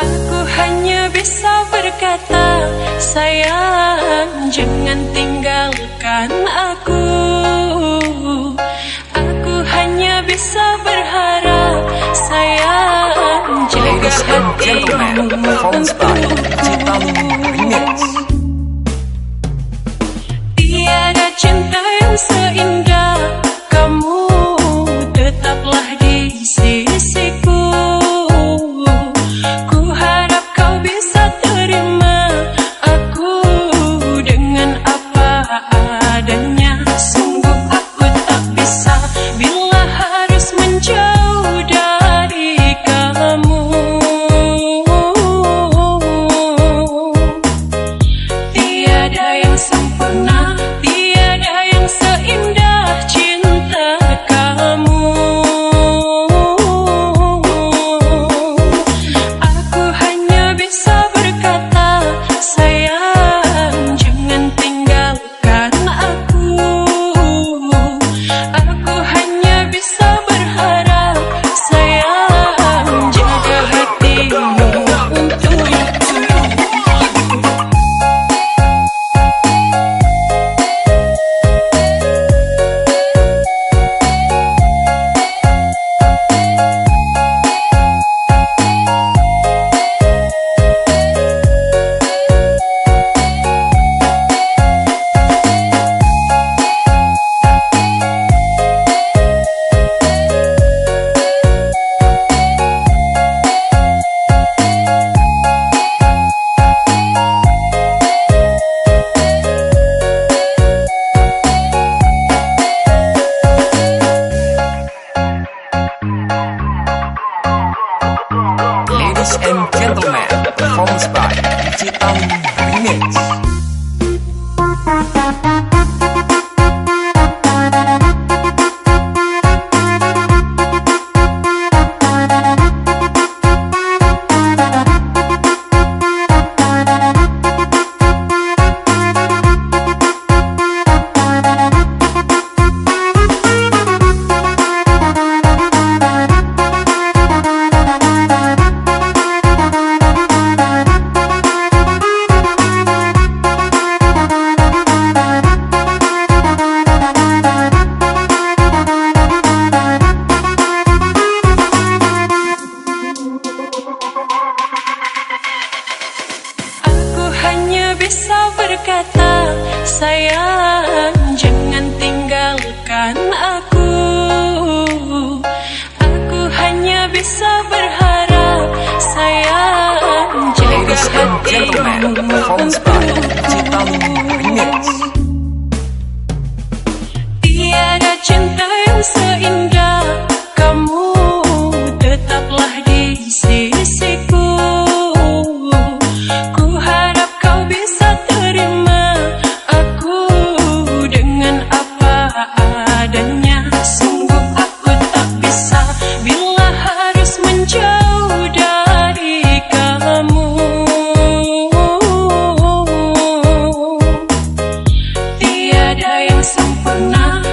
Aku hanya bisa berkata Sayang jangan tinggalkan aku Aku hanya bisa berharap Sayang jaga hatimu untukku 接到你的脸。bisa berkata sayang jangan tinggalkan aku. Aku hanya bisa berharap sayang jaga hatimu. Untukku yang sempurna